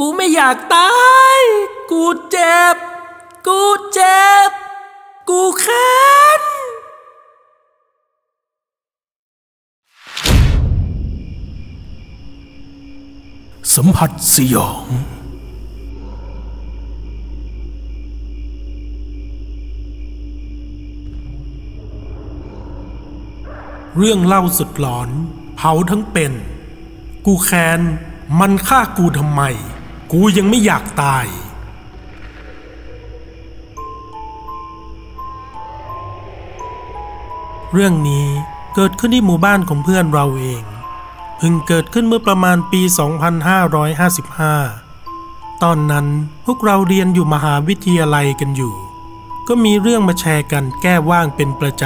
กูไม่อยากตาย กูเจ็บ กูเจ็บ กูแค้นสัมผัสสยอง เรื่องเล่าสุดหลอน เผาทั้งเป็น กูแค้น มันฆ่ากูทำไม กูยังไม่อยากตาย เรื่องนี้เกิดขึ้นที่หมู่บ้านของเพื่อนเราเองเพิ่งเกิดขึ้นเมื่อประมาณปี 2555 ตอนนั้นพวกเราเรียนอยู่มหาวิทยาลัยกันอยู่ ก็มีเรื่องมาแชร์กันแก้ว่างเป็นประจ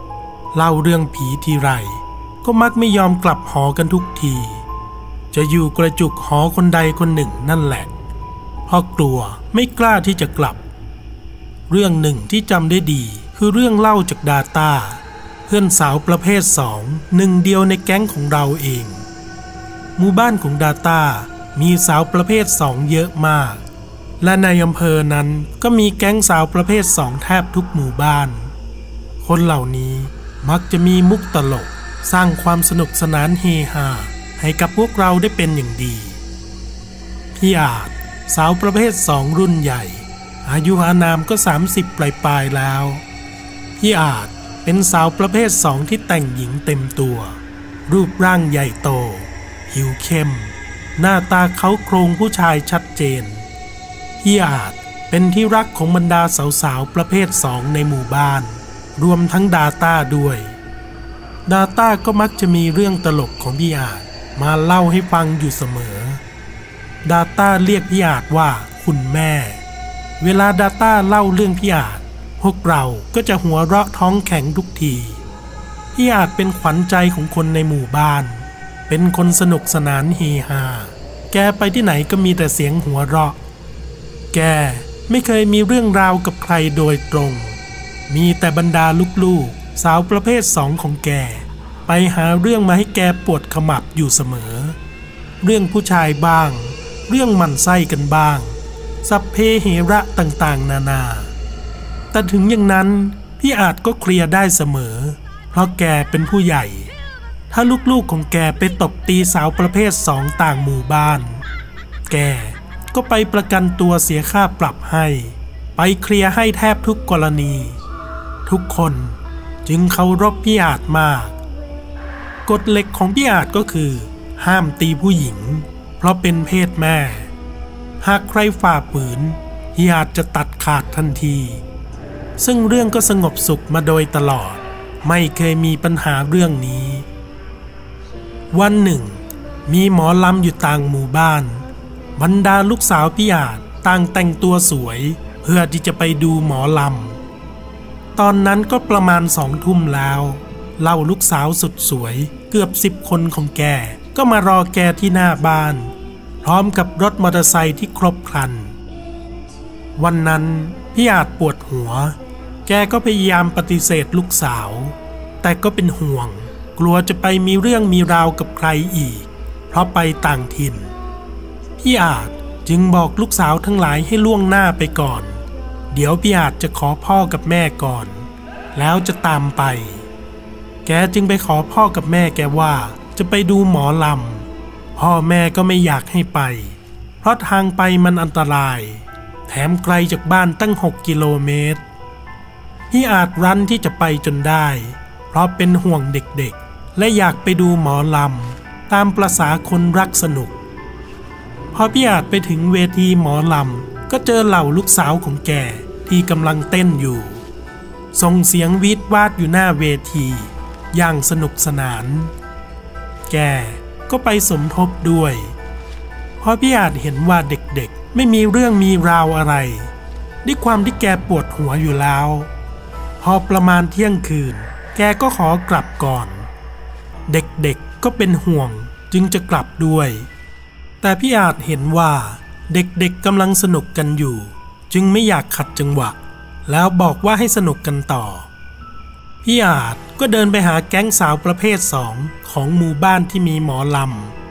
ำเล่าเรื่องผีทีไร ก็มักไม่ยอมกลับหอกันทุกที จะอยู่กระจุกหอคนใดคนหนึ่งนั่นแหละ เพราะกลัวไม่กล้าที่จะกลับ เรื่องหนึ่งที่จำได้ดีคือเรื่องเล่าจากดาต้าเพื่อนสาวประเภทสองหนึ่งเดียวในแก๊งของเราเอง หมู่บ้านของดาต้ามีสาวประเภทสองเยอะมาก และในอำเภอนั้นก็มีแก๊งสาวประเภทสองแทบทุกหมู่บ้าน คนเหล่านี้มักจะมีมุกตลกสร้างความสนุกสนานเฮฮา ให้กับพวกเราได้เป็นอย่างดี พี่อาจสาวประเภทสองรุ่นใหญ่ อายุอานามก็ 30 ปลายปลายแล้ว พี่อาจเป็นสาวประเภทสองที่แต่งหญิงเต็มตัว รูปร่างใหญ่โต หิวเข้ม หน้าตาเขาโครงผู้ชายชัดเจน พี่อาจเป็นที่รักของบรรดาสาวๆประเภทสองในหมู่บ้าน รวมทั้งดาต้าด้วย ดาต้าก็มักจะมีเรื่องตลกของพี่อาจ มาเล่าให้ฟังอยู่เสมอดาต้าเรียกพี่อาจว่าคุณแม่ เวลาดาต้าเล่าเรื่องพี่อาจพวกเราก็จะหัวเราะท้องแข็งทุกทีพี่อาจเป็นขวัญใจของคนในหมู่บ้าน เป็นคนสนุกสนานเฮฮา แกไปที่ไหนก็มีแต่เสียงหัวเราะ แกไม่เคยมีเรื่องราวกับใครโดยตรง มีแต่บรรดาลูกๆ สาวประเภทสองของแก ไปหาเรื่องมาให้แกปวดขมับอยู่เสมอ เรื่องผู้ชายบ้าง เรื่องมันไส้กันบ้าง สัพเพเหระต่างๆ นานา แต่ถึงอย่างนั้นพี่อาจก็เคลียร์ได้เสมอ เพราะแกเป็นผู้ใหญ่ ถ้าลูกๆของแกไปตบตีสาวประเภทสองต่างหมู่บ้าน แกก็ไปประกันตัวเสียค่าปรับให้ ไปเคลียร์ให้แทบทุกกรณี ทุกคนจึงเคารพพี่อาจมาก กฎเหล็กของพี่อาจก็คือ ห้ามตีผู้หญิง เพราะเป็นเพศแม่ หากใครฝ่าฝืนพี่อาจจะตัดขาดทันที ซึ่งเรื่องก็สงบสุขมาโดยตลอด ไม่เคยมีปัญหาเรื่องนี้ วันหนึ่ง มีหมอลำอยู่ต่างหมู่บ้าน บรรดาลูกสาวพี่อาจต่างแต่งตัวสวย เพื่อที่จะไปดูหมอลำตอนนั้นก็ประมาณสองทุ่มแล้ว เล่าลูกสาวสุดสวย เกือบสิบคนของแก ก็มารอแกที่หน้าบ้าน พร้อมกับรถมอเตอร์ไซค์ที่ครบครัน วันนั้นพี่อาจปวดหัว แกก็พยายามปฏิเสธลูกสาว แต่ก็เป็นห่วง กลัวจะไปมีเรื่องมีราวกับใครอีก เพราะไปต่างถิ่น พี่อาจจึงบอกลูกสาวทั้งหลายให้ล่วงหน้าไปก่อน เดี๋ยวพี่อาจจะขอพ่อกับแม่ก่อน แล้วจะตามไป แกจึงไปขอพ่อกับแม่แกว่า จะไปดูหมอลำ พ่อแม่ก็ไม่อยากให้ไป เพราะทางไปมันอันตราย แถมไกลจากบ้านตั้ง 6 กิโลเมตรพี่อาจรั้นที่จะไปจนได้ เพราะเป็นห่วงเด็กๆ และอยากไปดูหมอลำ ตามประษาคนรักสนุก พอพี่อาจไปถึงเวทีหมอลำ ก็เจอเหล่าลูกสาวของแกที่กำลังเต้นอยู่ส่งเสียงวีดวาดอยู่หน้าเวที อย่างสนุกสนาน แกก็ไปสมทบด้วย เพราะพี่อาจเห็นว่าเด็กๆ ไม่มีเรื่องมีราวอะไร ด้วยความที่แกปวดหัวอยู่แล้ว พอประมาณเที่ยงคืน แกก็ขอกลับก่อน เด็กๆก็เป็นห่วงจึงจะกลับด้วย แต่พี่อาจเห็นว่าเด็กๆกำลังสนุกกันอยู่ จึงไม่อยากขัดจังหวะ แล้วบอกว่าให้สนุกกันต่อ พี่อาจก็เดินไปหาแก๊งสาวประเภทสองของหมู่บ้านที่มีหมอล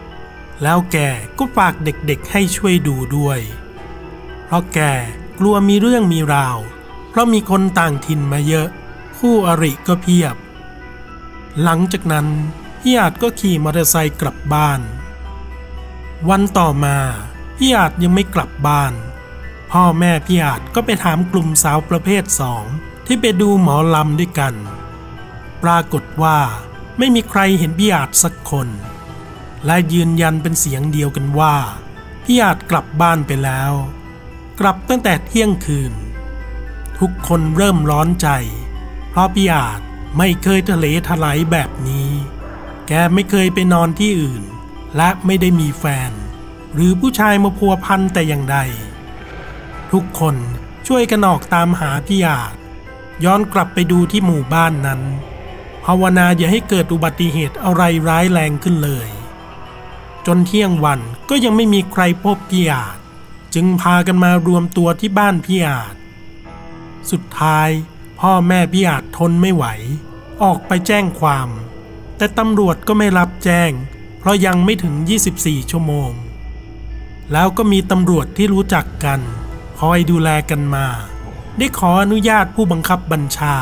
ำ แล้วแกก็ฝากเด็กๆให้ช่วยดูด้วย เพราะแกกลัวมีเรื่องมีราว เพราะมีคนต่างถิ่นมาเยอะ คู่อริก็เพียบ หลังจากนั้นพี่อาจก็ขี่มอเตอร์ไซค์กลับบ้าน วันต่อมาพี่อาจยังไม่กลับบ้าน พ่อแม่พี่อาจก็ไปถามกลุ่มสาวประเภทสองที่ไปดูหมอลำด้วยกัน ปรากฏว่าไม่มีใครเห็นพี่อาจสักคน และยืนยันเป็นเสียงเดียวกันว่าพี่อาจกลับบ้านไปแล้ว กลับตั้งแต่เที่ยงคืน ทุกคนเริ่มร้อนใจ เพราะพี่อาจไม่เคยทะเลทลายแบบนี้ แกไม่เคยไปนอนที่อื่น และไม่ได้มีแฟน หรือผู้ชายมาพัวพันแต่อย่างใด ทุกคนช่วยกันออกตามหาพี่อาจย้อนกลับไปดูที่หมู่บ้านนั้น ภาวนาอย่าให้เกิดอุบัติเหตุอะไรร้ายแรงขึ้นเลย จนเที่ยงวันก็ยังไม่มีใครพบพี่อาจ จึงพากันมารวมตัวที่บ้านพี่อาจ สุดท้ายพ่อแม่พี่อาจทนไม่ไหว ออกไปแจ้งความ แต่ตำรวจก็ไม่รับแจ้ง เพราะยังไม่ถึง 24 ชั่วโมง แล้วก็มีตำรวจที่รู้จักกัน คอยดูแลกันมา ได้ขออนุญาตผู้บังคับบัญชา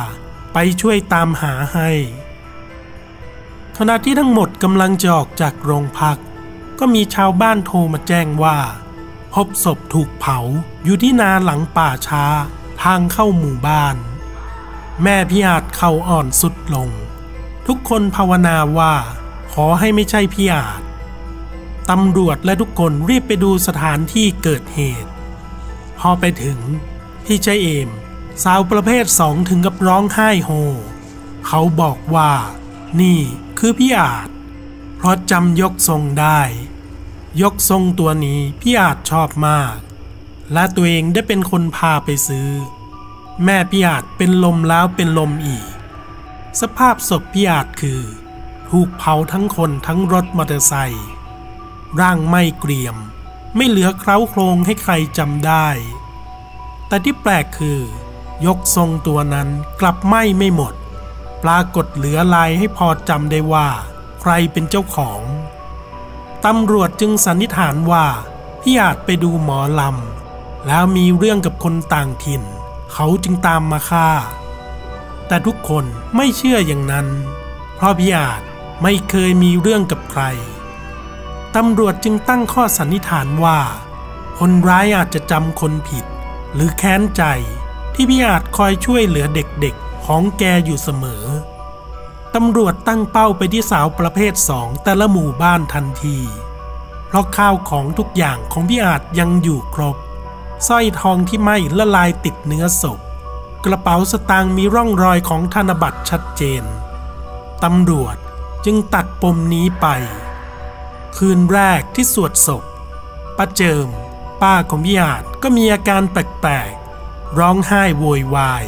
ไปช่วยตามหาให้ ขณะที่ทั้งหมดกำลังจะออกจากโรงพัก ก็มีชาวบ้านโทรมาแจ้งว่า พบศพถูกเผาอยู่ที่นาหลังป่าช้า ทางเข้าหมู่บ้าน แม่พี่อาจเข่าอ่อนสุดลง ทุกคนภาวนาว่า ขอให้ไม่ใช่พี่อาจตำรวจและทุกคนรีบไปดูสถานที่เกิดเหตุ พอไปถึงพี่ใจเอม สาวประเภทสองถึงกับร้องไห้โฮ เขาบอกว่า นี่คือพี่อาจ เพราะจำยกทรงได้ ยกทรงตัวนี้พี่อาจชอบมาก และตัวเองได้เป็นคนพาไปซื้อ แม่พี่อาจเป็นลมแล้วเป็นลมอีก สภาพศพพี่อาจคือ ถูกเผาทั้งคนทั้งรถมอเตอร์ไซค์ร่างไม่เกรียม ไม่เหลือเคล้าโครงให้ใครจำได้ แต่ที่แปลกคือ ยกทรงตัวนั้นกลับไหม้ไม่หมด ปรากฏเหลือลายให้พอจำได้ว่า ใครเป็นเจ้าของตำรวจจึงสันนิษฐานว่าพี่อาจไปดูหมอลำ แล้วมีเรื่องกับคนต่างถิ่น เขาจึงตามมาฆ่า แต่ทุกคนไม่เชื่ออย่างนั้น เพราะพี่อาจไม่เคยมีเรื่องกับใครตำรวจจึงตั้งข้อสันนิษฐานว่า คนร้ายอาจจะจำคนผิด หรือแค้นใจ ที่พี่อาจคอยช่วยเหลือเด็กๆ ของแกอยู่เสมอ ตำรวจตั้งเป้าไปที่สาวประเภทสองแต่ละหมู่บ้านทันที เพราะข้าวของทุกอย่างของพี่อาจยังอยู่ครบสร้อยทองที่ไหม้ละลายติดเนื้อศพ กระเป๋าสตางค์มีร่องรอยของธนบัตรชัดเจน ตำรวจจึงตัดปมนี้ไป คืนแรกที่สวดศพป้าเจิม ป้าของพี่อาจก็มีอาการแปลกๆ ร้องไห้โวยวาย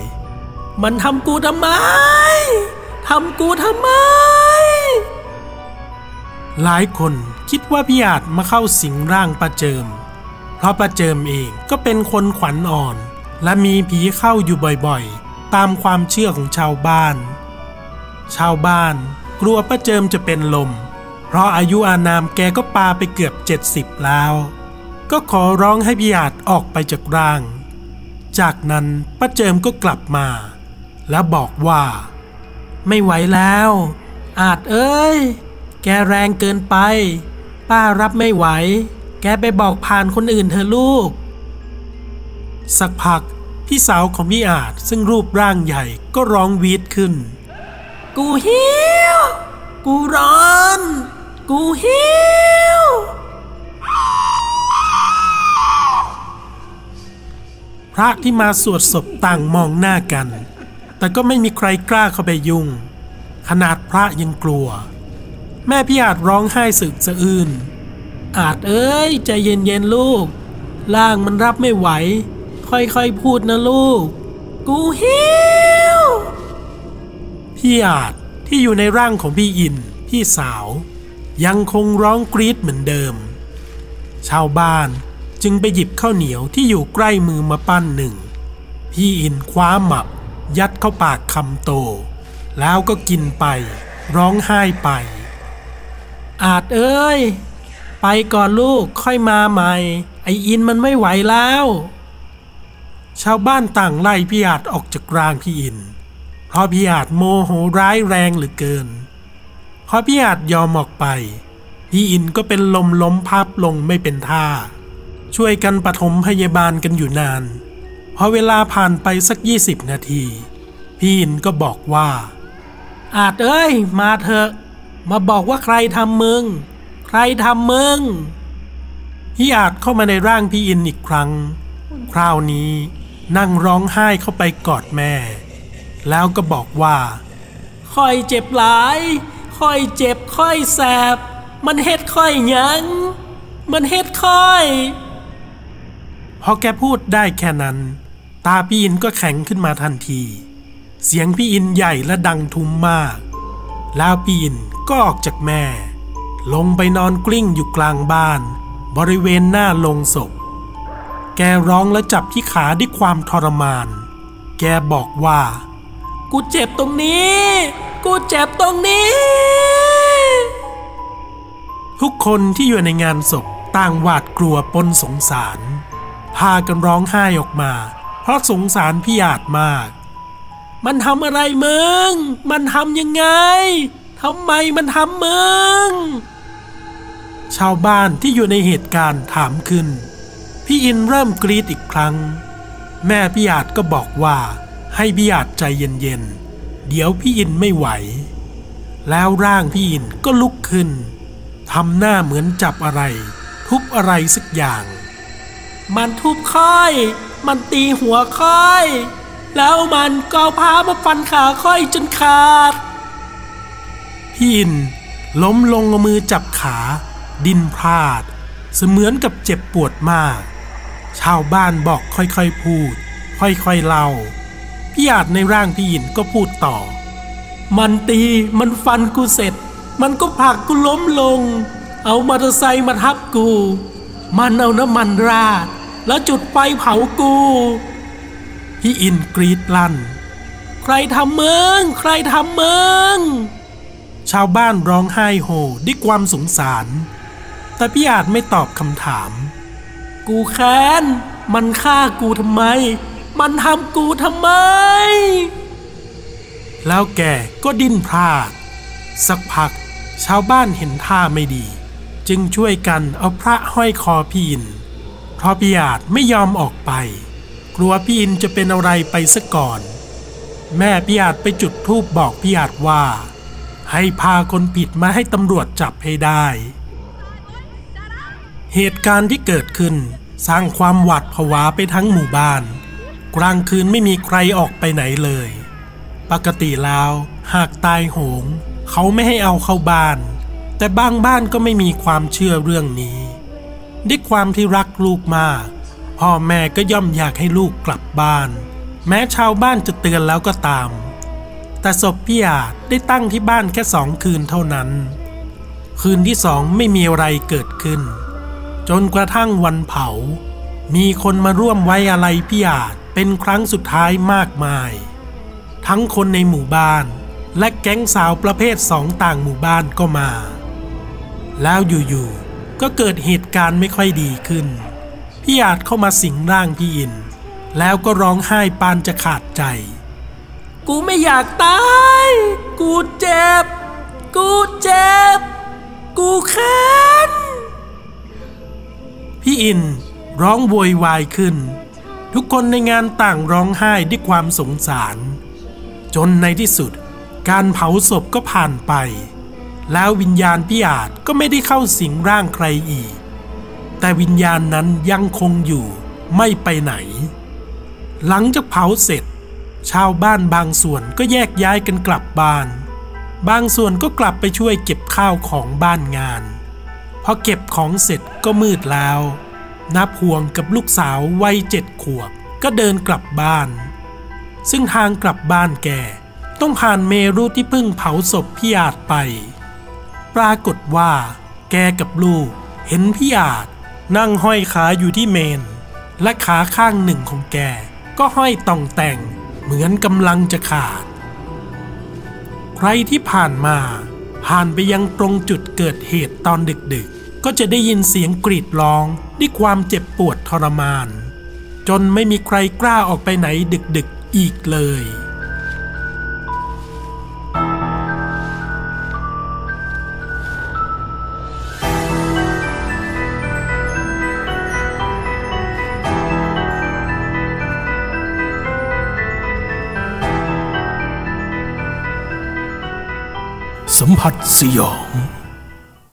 มันทำกูทำไม ทำกูทำไม หลายคนคิดว่าพี่อาจมาเข้าสิงร่างป้าเจิม เพราะป้าเจิมเองก็เป็นคนขวัญอ่อน และมีผีเข้าอยู่บ่อยๆ ตามความเชื่อของชาวบ้าน ชาวบ้านกลัวป้าเจิมจะเป็นลม เพราะอายุอานามแกก็ปาไปเกือบ 70 แล้ว ก็ขอร้องให้พี่อาจออกไปจากร่าง จากนั้นป้าเจิมก็กลับมา และบอกว่า ไม่ไหวแล้ว อาจเอ้ย แกแรงเกินไป ป้ารับไม่ไหว แกไปบอกผ่านคนอื่นเธอะลูก สักพักพี่สาวของพี่อาจซึ่งรูปร่างใหญ่ก็ร้องวีดขึ้น กูหิว กูร้อน กูหิว พระที่มาสวดศพต่างมองหน้ากัน แต่ก็ไม่มีใครกล้าเข้าไปยุ่ง ขนาดพระยังกลัว แม่พี่อาจร้องไห้สึกสะอื้นอาจเอ้ยใจเย็นๆลูกร่างมันรับไม่ไหว ค่อยๆพูดนะลูก กูหิวพี่อาจที่อยู่ในร่างของพี่อินพี่สาว ยังคงร้องกรีดเหมือนเดิม ชาวบ้าน จึงไปหยิบข้าวเหนียวที่อยู่ใกล้มือมาปั้นหนึ่ง พี่อินคว้าหมับ ยัดเข้าปากคำโต แล้วก็กินไป ร้องไห้ไป อาจเอ้ย ไปก่อนลูกค่อยมาใหม่ ไออินมันไม่ไหวแล้ว ชาวบ้านต่างไล่พี่อาจออกจากรางพี่อิน เพราะพี่อาจโมโหร้ายแรงเหลือเกินพอพี่อาจยอมออกไป พี่อินก็เป็นลมล้มพับลงไม่เป็นท่า ช่วยกันปฐมพยาบาลกันอยู่นาน พอเวลาผ่านไปสักยี่สิบนาที พี่อินก็บอกว่า อาจเอ้ย มาเถอะ มาบอกว่าใครทำมึง ใครทำมึง พี่อาจเข้ามาในร่างพี่อินอีกครั้ง คราวนี้นั่งร้องไห้เข้าไปกอดแม่ แล้วก็บอกว่าค่อยเจ็บหลาย ค่อยเจ็บค่อยแสบ มันเฮ็ดค่อยยัง มันเฮ็ดค่อย อแกพูดได้แค่นั้น ตาพี่อินก็แข็งขึ้นมาทันที เสียงพี่อินใหญ่และดังทุ้มมาก แล้วพี่อินก็ออกจากแม่ ลงไปนอนกลิ้งอยู่กลางบ้าน บริเวณหน้าลงศพ แกร้องและจับที่ขาด้วยความทรมาน แกบอกว่า กูเจ็บตรงนี้ กูเจ็บตรงนี้ ทุกคนที่อยู่ในงานศพต่างหวาดกลัวปนสงสาร พากันร้องไห้ออกมา เพราะสงสารพี่อาจมาก มันทำอะไรมึง มันทำยังไงทำไมมันทำมึง ชาวบ้านที่อยู่ในเหตุการณ์ถามขึ้น พี่อินเริ่มกรีดอีกครั้ง แม่พี่อาจก็บอกว่าให้พี่อาจใจเย็นๆ เดี๋ยวพี่อินไม่ไหว แล้วร่างพี่อินก็ลุกขึ้นทำหน้าเหมือนจับอะไร ทุบอะไรสักอย่าง มันทุบค่อย มันตีหัวค่อย แล้วมันก็พามาฟันขาค่อยจนขาด พี่อินล้มลงเอามือจับขา ดินพลาด เสมือนกับเจ็บปวดมาก ชาวบ้านบอกค่อยๆพูด ค่อยๆเล่า พี่อาจในร่างพี่อินก็พูดต่อ มันตีมันฟันกูเสร็จ มันก็ผลักกูล้มลง เอามอเตอร์ไซค์มาทับกู มันเอาน้ำมันราด แล้วจุดไฟเผากูพี่อินกรีดลั่น ใครทำมึงใครทำมึงชาวบ้านร้องไห้โฮด้วยความสงสาร แต่พี่อาจไม่ตอบคำถาม กูแค้น มันฆ่ากูทำไม มันทำกูทำไม แล้วแกก็ดิ้นพลาด สักพักชาวบ้านเห็นท่าไม่ดี จึงช่วยกันเอาพระห้อยคอพี่อินเพราะพี่อาจไม่ยอมออกไป กลัวพี่อินจะเป็นอะไรไปซะก่อน แม่พี่อาจไปจุดธูปบอกพี่อาจว่า ให้พาคนผิดมาให้ตำรวจจับให้ได้ เหตุการณ์ที่เกิดขึ้นสร้างความหวาดผวาไปทั้งหมู่บ้าน กลางคืนไม่มีใครออกไปไหนเลย ปกติแล้วหากตายโหง เขาไม่ให้เอาเข้าบ้าน แต่บางบ้านก็ไม่มีความเชื่อเรื่องนี้ด้วยความที่รักลูกมากพ่อแม่ก็ย่อมอยากให้ลูกกลับบ้าน แม้ชาวบ้านจะเตือนแล้วก็ตาม แต่ศพพี่อาจได้ตั้งที่บ้านแค่สองคืนเท่านั้น คืนที่สองไม่มีอะไรเกิดขึ้น จนกระทั่งวันเผา มีคนมาร่วมไว้อะไรพี่อาจเป็นครั้งสุดท้ายมากมาย ทั้งคนในหมู่บ้าน และแก๊งสาวประเภทสองต่างหมู่บ้านก็มา แล้วอยู่ๆก็เกิดเหตุการณ์ไม่ค่อยดีขึ้น พี่อาจเข้ามาสิงร่างพี่อิน แล้วก็ร้องไห้ปานจะขาดใจ กูไม่อยากตาย กูเจ็บ กูเจ็บ กูแค้นพี่อินร้องโวยวายขึ้น ทุกคนในงานต่างร้องไห้ด้วยความสงสาร จนในที่สุดการเผาศพก็ผ่านไป แล้ววิญญาณพี่อาจก็ไม่ได้เข้าสิงร่างใครอีก แต่วิญญาณนั้นยังคงอยู่ไม่ไปไหน หลังจากเผาเสร็จ ชาวบ้านบางส่วนก็แยกย้ายกันกลับบ้าน บางส่วนก็กลับไปช่วยเก็บข้าวของบ้านงานพอเก็บของเสร็จก็มืดแล้วนับพวงกับลูกสาววัยเจ็ดขวบก็เดินกลับบ้าน ซึ่งทางกลับบ้านแกต้องผ่านเมรุที่เพิ่งเผาศพพี่อาจไป ปรากฏว่า แกกับลูก เห็นพี่อาจนั่งห้อยขาอยู่ที่เมน และขาข้างหนึ่งของแก ก็ห้อยต่องแต่ง เหมือนกำลังจะขาด ใครที่ผ่านมา ผ่านไปยังตรงจุดเกิดเหตุตอนดึกๆ ก็ก็จะได้ยินเสียงกรีดร้องด้วยความเจ็บปวดทรมาน จนไม่มีใครกล้าออกไปไหนดึกๆอีกเลย 自由。